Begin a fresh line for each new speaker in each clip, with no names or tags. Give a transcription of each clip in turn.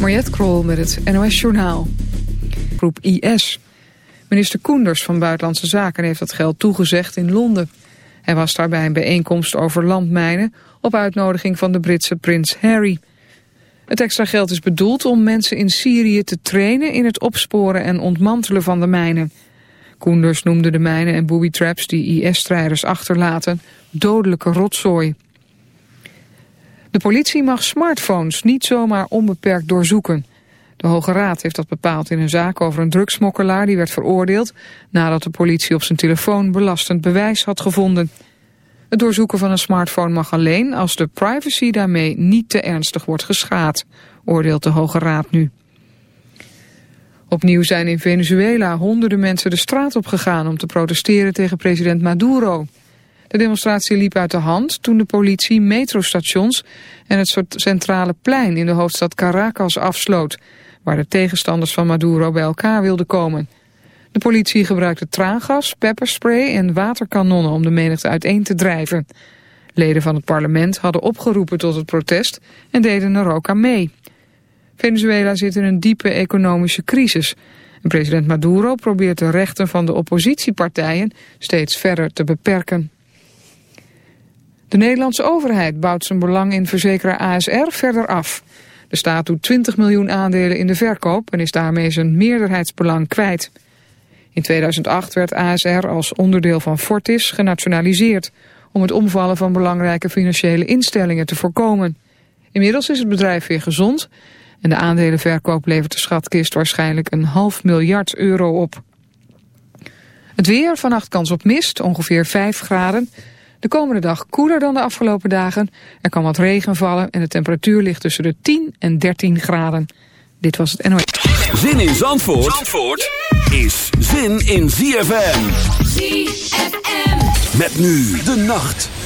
Mariette Krol met het NOS Journaal. Groep IS. Minister Koenders van Buitenlandse Zaken heeft dat geld toegezegd in Londen. Hij was daar bij een bijeenkomst over landmijnen... op uitnodiging van de Britse prins Harry. Het extra geld is bedoeld om mensen in Syrië te trainen... in het opsporen en ontmantelen van de mijnen. Koenders noemde de mijnen en booby-traps die IS-strijders achterlaten... dodelijke rotzooi. De politie mag smartphones niet zomaar onbeperkt doorzoeken. De Hoge Raad heeft dat bepaald in een zaak over een drugsmokkelaar die werd veroordeeld nadat de politie op zijn telefoon belastend bewijs had gevonden. Het doorzoeken van een smartphone mag alleen als de privacy daarmee niet te ernstig wordt geschaad, oordeelt de Hoge Raad nu. Opnieuw zijn in Venezuela honderden mensen de straat op gegaan om te protesteren tegen president Maduro. De demonstratie liep uit de hand toen de politie metrostations en het centrale plein in de hoofdstad Caracas afsloot, waar de tegenstanders van Maduro bij elkaar wilden komen. De politie gebruikte traangas, pepperspray en waterkanonnen om de menigte uiteen te drijven. Leden van het parlement hadden opgeroepen tot het protest en deden er ook aan mee. Venezuela zit in een diepe economische crisis. En president Maduro probeert de rechten van de oppositiepartijen steeds verder te beperken. De Nederlandse overheid bouwt zijn belang in verzekeraar ASR verder af. De staat doet 20 miljoen aandelen in de verkoop en is daarmee zijn meerderheidsbelang kwijt. In 2008 werd ASR als onderdeel van Fortis genationaliseerd... om het omvallen van belangrijke financiële instellingen te voorkomen. Inmiddels is het bedrijf weer gezond... en de aandelenverkoop levert de schatkist waarschijnlijk een half miljard euro op. Het weer, vannacht kans op mist, ongeveer 5 graden... De komende dag koeler dan de afgelopen dagen. Er kan wat regen vallen en de temperatuur ligt tussen de 10 en 13 graden. Dit was het NOS.
Zin in Zandvoort, Zandvoort is zin in ZFM. ZFM. Met nu de nacht.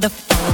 motherfucker.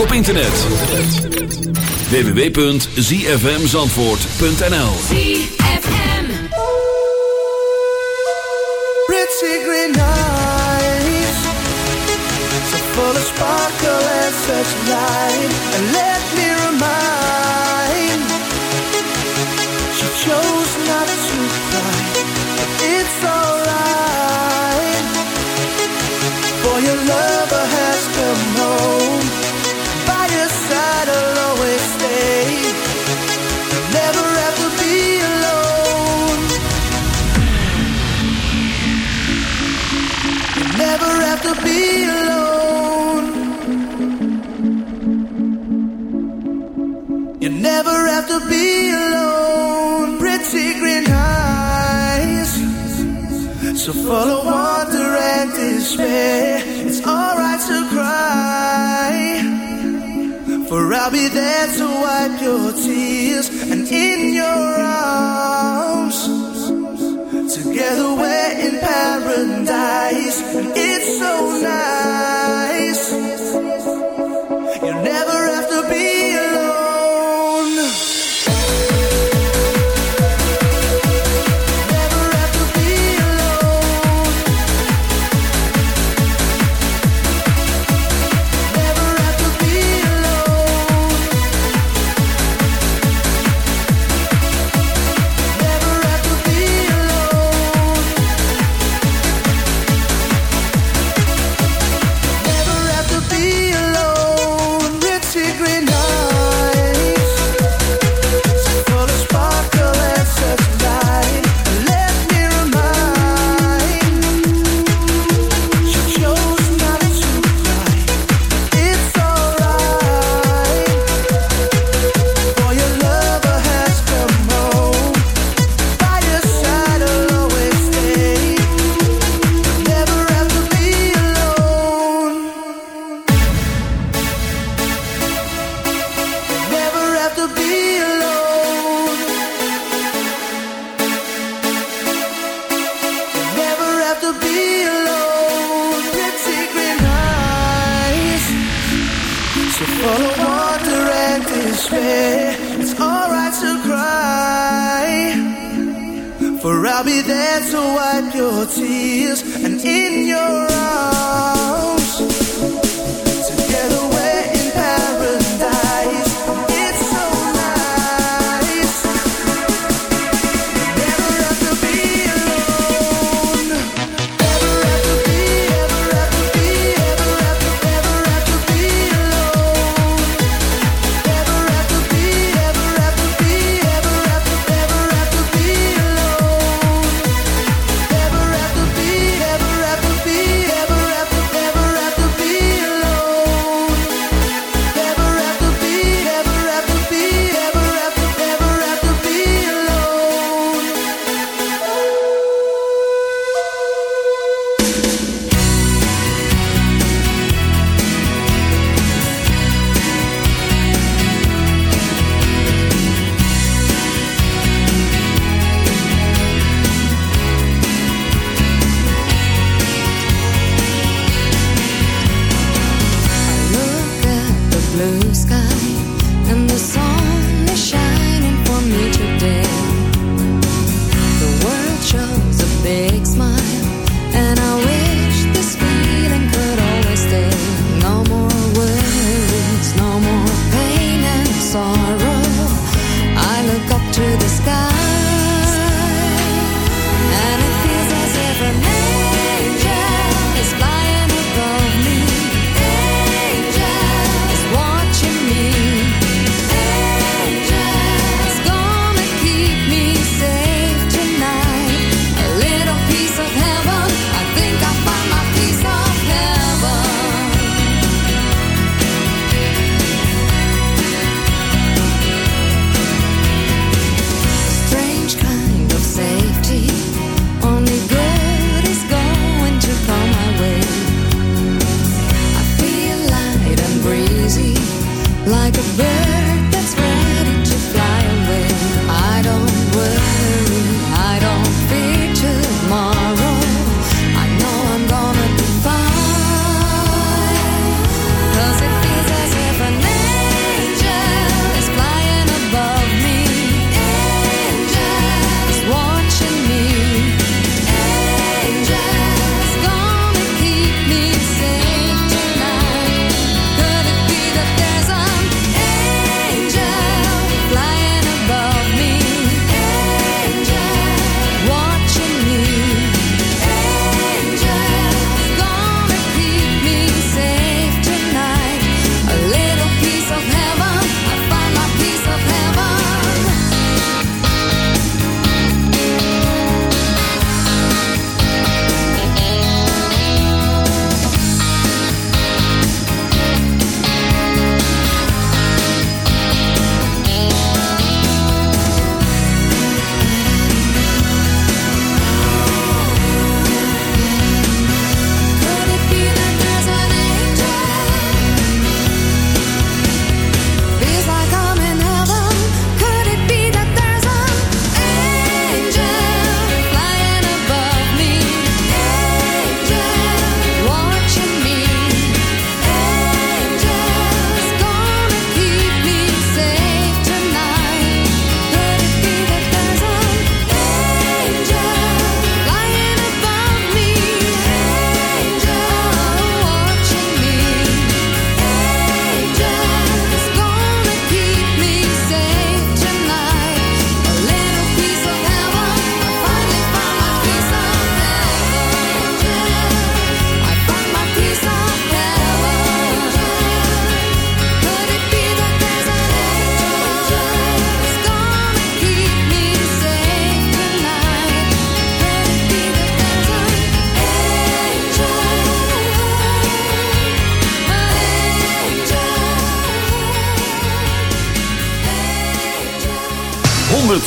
ook op internet. www.zfmzandvoort.nl
ZFM
Pretty green eyes So full of sparkle and such light wipe your tears and in your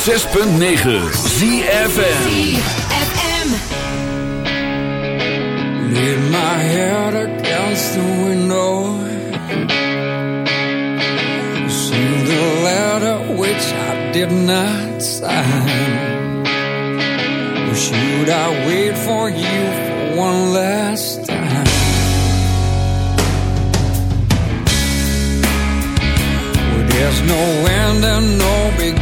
106.9
ZFM
Lean my head against the window See the letter which I did not sign. Should I wait for you for one last time? There's no end and no beginning.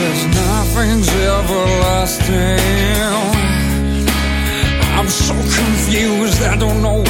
says nothing's everlasting. I'm so confused, I don't know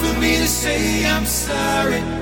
For me to
say I'm sorry.